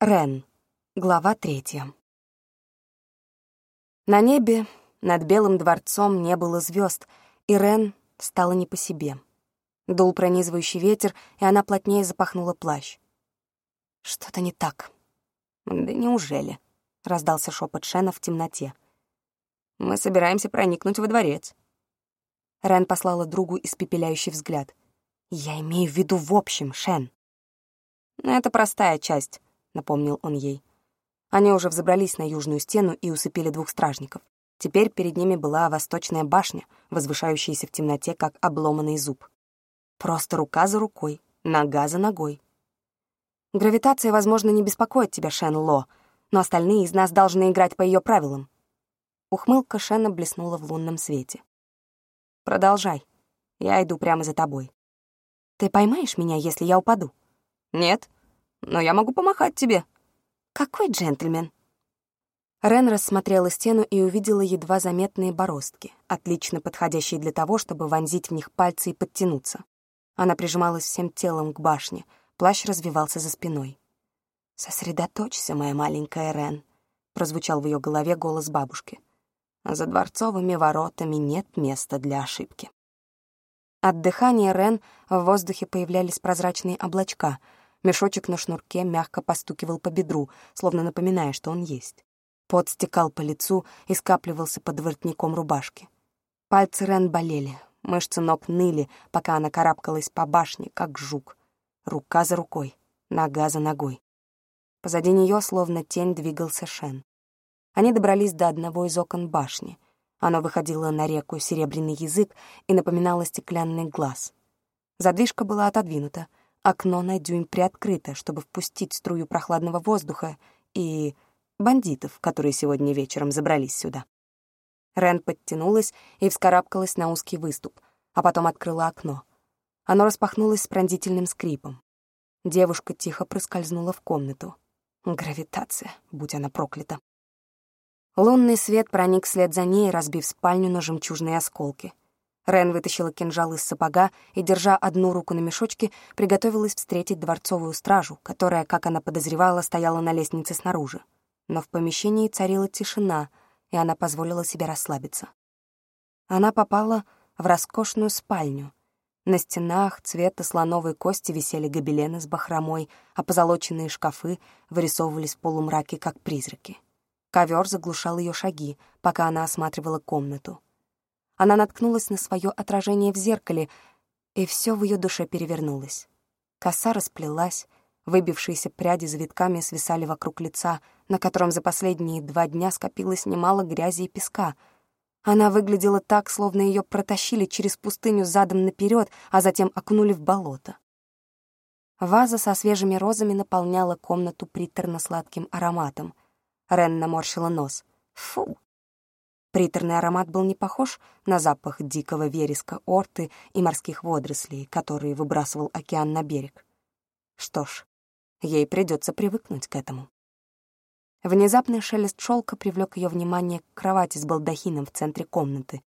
Рен. Глава третья. На небе над Белым дворцом не было звезд, и Рен стала не по себе. Дул пронизывающий ветер, и она плотнее запахнула плащ. «Что-то не так». «Да неужели?» — раздался шепот Шена в темноте. «Мы собираемся проникнуть во дворец». Рен послала другу испепеляющий взгляд. «Я имею в виду в общем, Шен». «Это простая часть», — напомнил он ей. Они уже взобрались на южную стену и усыпили двух стражников. Теперь перед ними была восточная башня, возвышающаяся в темноте, как обломанный зуб. Просто рука за рукой, нога за ногой. Гравитация, возможно, не беспокоит тебя, Шен Ло, но остальные из нас должны играть по ее правилам. Ухмылка Шена блеснула в лунном свете. «Продолжай. Я иду прямо за тобой. Ты поймаешь меня, если я упаду?» «Нет», но я могу помахать тебе». «Какой джентльмен?» Рен рассмотрела стену и увидела едва заметные бороздки, отлично подходящие для того, чтобы вонзить в них пальцы и подтянуться. Она прижималась всем телом к башне, плащ развивался за спиной. «Сосредоточься, моя маленькая Рен», — прозвучал в ее голове голос бабушки. «За дворцовыми воротами нет места для ошибки». От дыхания Рен в воздухе появлялись прозрачные облачка — Мешочек на шнурке мягко постукивал по бедру, словно напоминая, что он есть. Пот стекал по лицу и скапливался под воротником рубашки. Пальцы Рен болели, мышцы ног ныли, пока она карабкалась по башне, как жук. Рука за рукой, нога за ногой. Позади нее, словно тень, двигался Шен. Они добрались до одного из окон башни. Оно выходило на реку Серебряный язык и напоминало стеклянный глаз. Задвижка была отодвинута, Окно на дюйм приоткрыто, чтобы впустить струю прохладного воздуха и бандитов, которые сегодня вечером забрались сюда. Рен подтянулась и вскарабкалась на узкий выступ, а потом открыла окно. Оно распахнулось с пронзительным скрипом. Девушка тихо проскользнула в комнату. Гравитация, будь она проклята. Лунный свет проник вслед за ней, разбив спальню на жемчужные осколки. Рен вытащила кинжал из сапога и, держа одну руку на мешочке, приготовилась встретить дворцовую стражу, которая, как она подозревала, стояла на лестнице снаружи. Но в помещении царила тишина, и она позволила себе расслабиться. Она попала в роскошную спальню. На стенах цвета слоновой кости висели гобелены с бахромой, а позолоченные шкафы вырисовывались в полумраке, как призраки. Ковер заглушал ее шаги, пока она осматривала комнату. Она наткнулась на свое отражение в зеркале, и все в ее душе перевернулось. Коса расплелась, выбившиеся пряди завитками свисали вокруг лица, на котором за последние два дня скопилось немало грязи и песка. Она выглядела так, словно ее протащили через пустыню задом наперед, а затем окунули в болото. Ваза со свежими розами наполняла комнату приторно-сладким ароматом. Рен наморщила нос. Фу, Приторный аромат был не похож на запах дикого вереска, орты и морских водорослей, которые выбрасывал океан на берег. Что ж, ей придется привыкнуть к этому. Внезапный шелест шелка привлек ее внимание к кровати с балдахином в центре комнаты.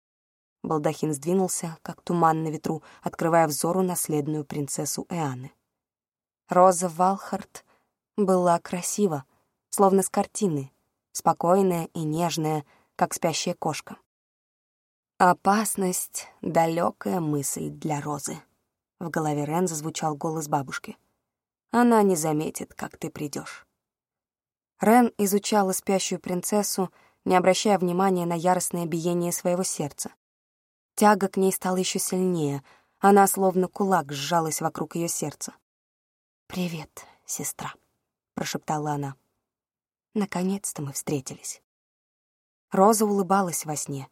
Балдахин сдвинулся, как туман на ветру, открывая взору наследную принцессу Эаны. Роза Валхарт была красива, словно с картины, спокойная и нежная, как спящая кошка. «Опасность — далекая мысль для Розы», — в голове Рен зазвучал голос бабушки. «Она не заметит, как ты придешь. Рен изучала спящую принцессу, не обращая внимания на яростное биение своего сердца. Тяга к ней стала еще сильнее, она словно кулак сжалась вокруг ее сердца. «Привет, сестра», — прошептала она. «Наконец-то мы встретились». Роза улыбалась во сне.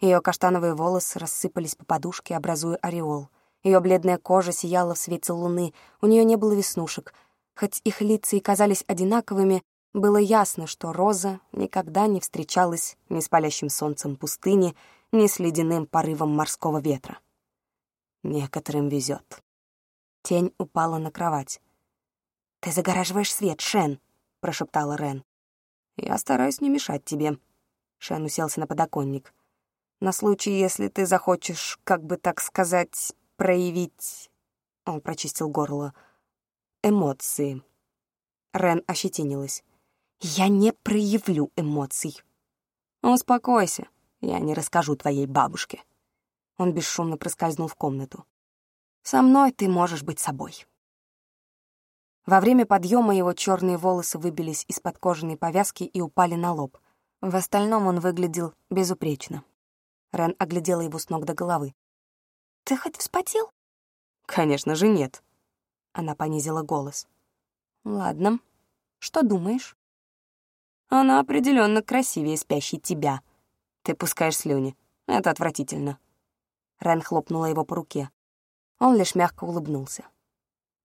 Ее каштановые волосы рассыпались по подушке, образуя ореол. Ее бледная кожа сияла в свете луны, у нее не было веснушек. Хоть их лица и казались одинаковыми, было ясно, что Роза никогда не встречалась ни с палящим солнцем пустыни, ни с ледяным порывом морского ветра. Некоторым везет. Тень упала на кровать. «Ты загораживаешь свет, Шен», — прошептала Рен. «Я стараюсь не мешать тебе», Шен уселся на подоконник. «На случай, если ты захочешь, как бы так сказать, проявить...» Он прочистил горло. «Эмоции». Рен ощетинилась. «Я не проявлю эмоций». «Успокойся, я не расскажу твоей бабушке». Он бесшумно проскользнул в комнату. «Со мной ты можешь быть собой». Во время подъема его черные волосы выбились из-под кожаной повязки и упали на лоб. В остальном он выглядел безупречно. Рен оглядела его с ног до головы. «Ты хоть вспотел?» «Конечно же нет». Она понизила голос. «Ладно. Что думаешь?» «Она определенно красивее спящей тебя. Ты пускаешь слюни. Это отвратительно». Рен хлопнула его по руке. Он лишь мягко улыбнулся.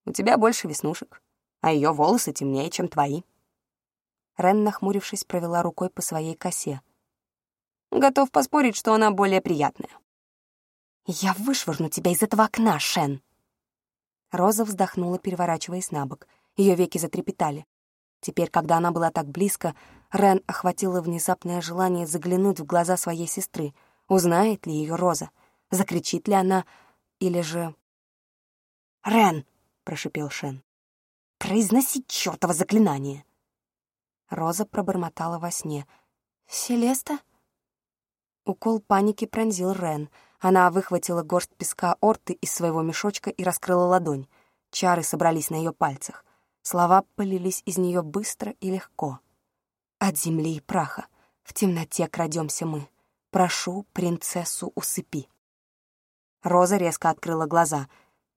«У тебя больше веснушек, а ее волосы темнее, чем твои». Рен, нахмурившись, провела рукой по своей косе. «Готов поспорить, что она более приятная». «Я вышвырну тебя из этого окна, Шен!» Роза вздохнула, переворачиваясь на бок. Ее веки затрепетали. Теперь, когда она была так близко, Рен охватило внезапное желание заглянуть в глаза своей сестры. Узнает ли ее Роза? Закричит ли она? Или же... «Рен!» — прошипел Шен. «Произноси чёртово заклинание!» Роза пробормотала во сне. «Селеста?» Укол паники пронзил Рен — она выхватила горсть песка орты из своего мешочка и раскрыла ладонь. Чары собрались на ее пальцах. Слова полились из нее быстро и легко. «От земли и праха в темноте крадемся мы. Прошу, принцессу усыпи». Роза резко открыла глаза.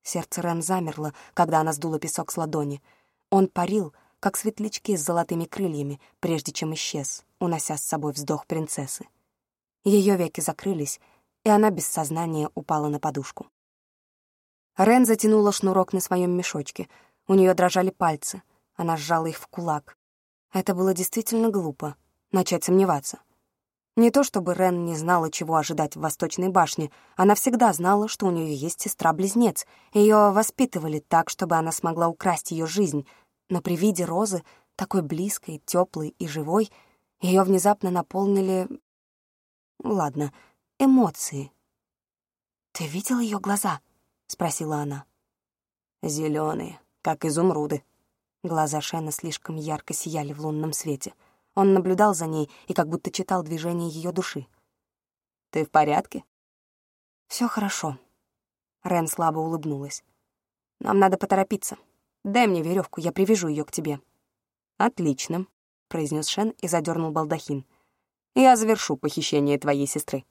Сердце Рен замерло, когда она сдула песок с ладони. Он парил, как светлячки с золотыми крыльями, прежде чем исчез, унося с собой вздох принцессы. Ее веки закрылись, и она без сознания упала на подушку. Рен затянула шнурок на своем мешочке. У нее дрожали пальцы. Она сжала их в кулак. Это было действительно глупо — начать сомневаться. Не то чтобы Рен не знала, чего ожидать в Восточной башне, она всегда знала, что у нее есть сестра-близнец. Ее воспитывали так, чтобы она смогла украсть ее жизнь, но при виде Розы, такой близкой, теплой и живой, ее внезапно наполнили... Ладно, эмоции. «Ты видел ее глаза?» — спросила она. Зеленые, как изумруды». Глаза Шена слишком ярко сияли в лунном свете. Он наблюдал за ней и как будто читал движение ее души. «Ты в порядке?» Все хорошо». Рен слабо улыбнулась. «Нам надо поторопиться. Дай мне веревку, я привяжу ее к тебе». «Отлично», — произнес Шен и задернул балдахин. «Я завершу похищение твоей сестры».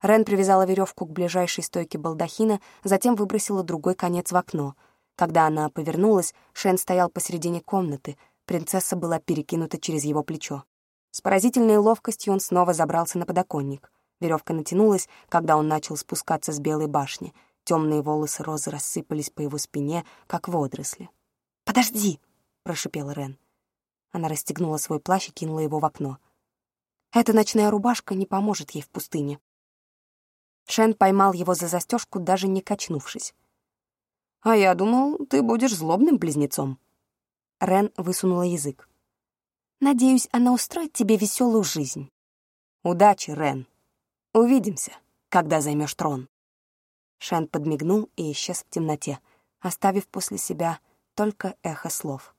Рен привязала веревку к ближайшей стойке балдахина, затем выбросила другой конец в окно. Когда она повернулась, Шен стоял посередине комнаты. Принцесса была перекинута через его плечо. С поразительной ловкостью он снова забрался на подоконник. Веревка натянулась, когда он начал спускаться с белой башни. Темные волосы Розы рассыпались по его спине, как водоросли. «Подожди!» — прошипела Рен. Она расстегнула свой плащ и кинула его в окно. Эта ночная рубашка не поможет ей в пустыне. Шен поймал его за застежку, даже не качнувшись. «А я думал, ты будешь злобным близнецом». Рен высунула язык. «Надеюсь, она устроит тебе веселую жизнь». «Удачи, Рен. Увидимся, когда займешь трон». Шен подмигнул и исчез в темноте, оставив после себя только эхо слов.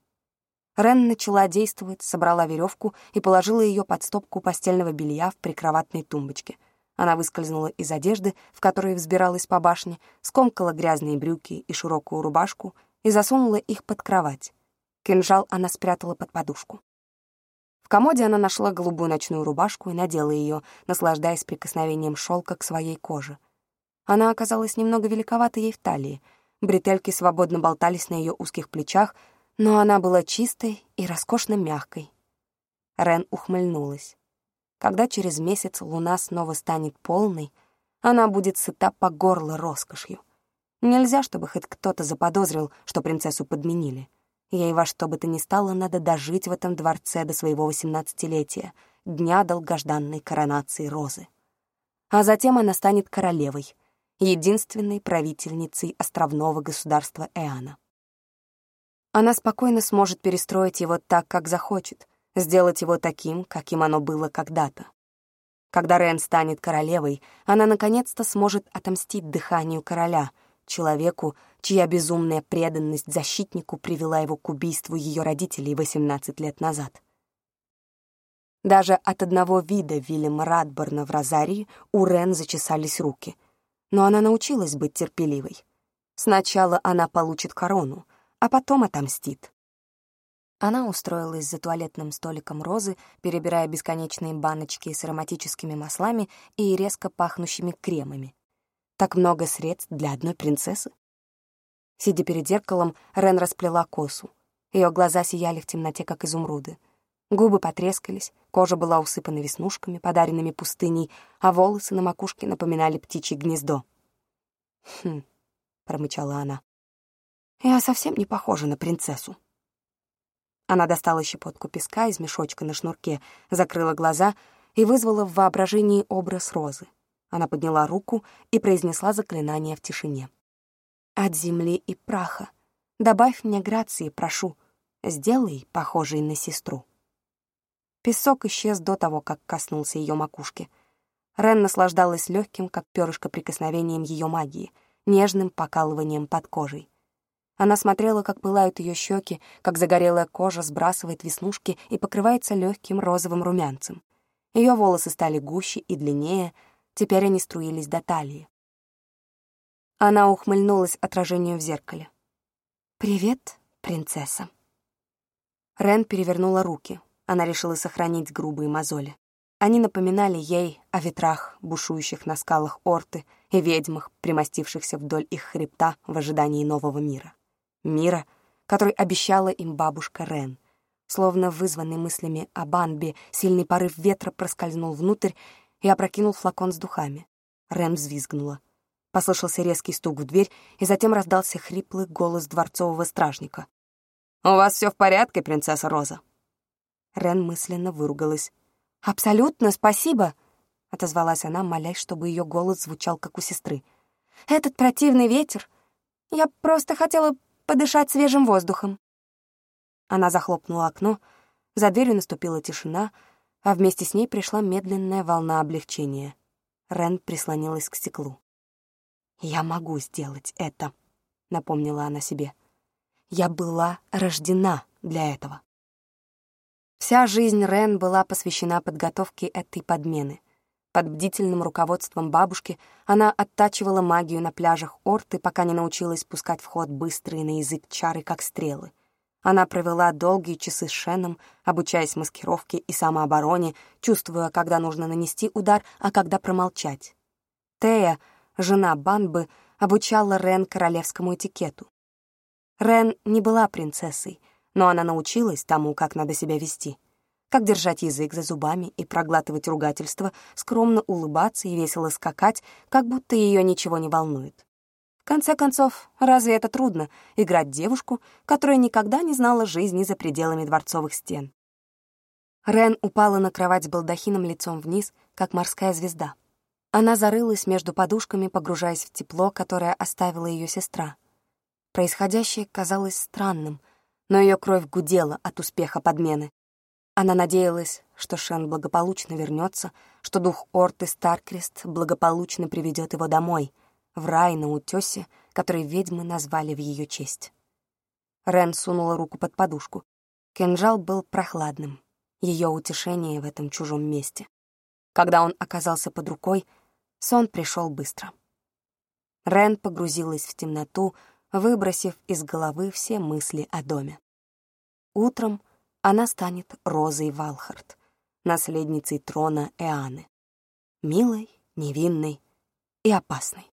Рен начала действовать, собрала веревку и положила ее под стопку постельного белья в прикроватной тумбочке — она выскользнула из одежды, в которой взбиралась по башне, скомкала грязные брюки и широкую рубашку и засунула их под кровать. Кинжал она спрятала под подушку. В комоде она нашла голубую ночную рубашку и надела ее, наслаждаясь прикосновением шелка к своей коже. Она оказалась немного великовата ей в талии. Бретельки свободно болтались на ее узких плечах, но она была чистой и роскошно мягкой. Рен ухмыльнулась. Когда через месяц луна снова станет полной, она будет сыта по горло роскошью. Нельзя, чтобы хоть кто-то заподозрил, что принцессу подменили. Ей во что бы то ни стало надо дожить в этом дворце до своего восемнадцатилетия, дня долгожданной коронации Розы. А затем она станет королевой, единственной правительницей островного государства Эана. Она спокойно сможет перестроить его так, как захочет, сделать его таким, каким оно было когда-то. Когда Рен станет королевой, она наконец-то сможет отомстить дыханию короля, человеку, чья безумная преданность защитнику привела его к убийству ее родителей 18 лет назад. Даже от одного вида Вильяма Радборна в Розарии у Рен зачесались руки. Но она научилась быть терпеливой. Сначала она получит корону, а потом отомстит. Она устроилась за туалетным столиком розы, перебирая бесконечные баночки с ароматическими маслами и резко пахнущими кремами. Так много средств для одной принцессы. Сидя перед зеркалом, Рен расплела косу. Ее глаза сияли в темноте, как изумруды. Губы потрескались, кожа была усыпана веснушками, подаренными пустыней, а волосы на макушке напоминали птичье гнездо. «Хм», — промычала она, — «я совсем не похожа на принцессу». Она достала щепотку песка из мешочка на шнурке, закрыла глаза и вызвала в воображении образ розы. Она подняла руку и произнесла заклинание в тишине. «От земли и праха добавь мне грации, прошу, сделай похожей на сестру». Песок исчез до того, как коснулся ее макушки. Рен наслаждалась легким, как перышко, прикосновением ее магии, нежным покалыванием под кожей. Она смотрела, как пылают ее щеки, как загорелая кожа сбрасывает веснушки и покрывается легким розовым румянцем. Ее волосы стали гуще и длиннее, теперь они струились до талии. Она ухмыльнулась отражению в зеркале. «Привет, принцесса». Рен перевернула руки, она решила сохранить грубые мозоли. Они напоминали ей о ветрах, бушующих на скалах Орты, и ведьмах, примостившихся вдоль их хребта в ожидании нового мира. Мира, который обещала им бабушка Рен. Словно вызванный мыслями о Банбе, сильный порыв ветра проскользнул внутрь и опрокинул флакон с духами. Рен взвизгнула. Послышался резкий стук в дверь, и затем раздался хриплый голос дворцового стражника. «У вас все в порядке, принцесса Роза?» Рен мысленно выругалась. «Абсолютно, спасибо!» — отозвалась она, молясь, чтобы ее голос звучал, как у сестры. «Этот противный ветер! Я просто хотела подышать свежим воздухом!» Она захлопнула окно, за дверью наступила тишина, а вместе с ней пришла медленная волна облегчения. Рен прислонилась к стеклу. «Я могу сделать это», — напомнила она себе. «Я была рождена для этого». Вся жизнь Рен была посвящена подготовке этой подмены. Под бдительным руководством бабушки она оттачивала магию на пляжах Орты, пока не научилась пускать в ход быстрые на язык чары, как стрелы. Она провела долгие часы с Шеном, обучаясь маскировке и самообороне, чувствуя, когда нужно нанести удар, а когда промолчать. Тея, жена Банбы, обучала Рен королевскому этикету. Рен не была принцессой, но она научилась тому, как надо себя вести. Как держать язык за зубами и проглатывать ругательства, скромно улыбаться и весело скакать, как будто ее ничего не волнует. В конце концов, разве это трудно — играть девушку, которая никогда не знала жизни за пределами дворцовых стен? Рен упала на кровать с балдахином лицом вниз, как морская звезда. Она зарылась между подушками, погружаясь в тепло, которое оставила ее сестра. Происходящее казалось странным, но ее кровь гудела от успеха подмены. Она надеялась, что Шен благополучно вернется, что дух Орты Старкрест благополучно приведет его домой, в рай на утёсе, который ведьмы назвали в ее честь. Рен сунула руку под подушку. Кинжал был прохладным, ее утешение в этом чужом месте. Когда он оказался под рукой, сон пришел быстро. Рен погрузилась в темноту, выбросив из головы все мысли о доме. Утром она станет Розой Валхард, наследницей трона Эаны, милой, невинной и опасной.